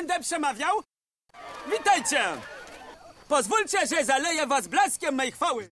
będę przemawiał? Witajcie! Pozwólcie, że zaleję was blaskiem mej chwały.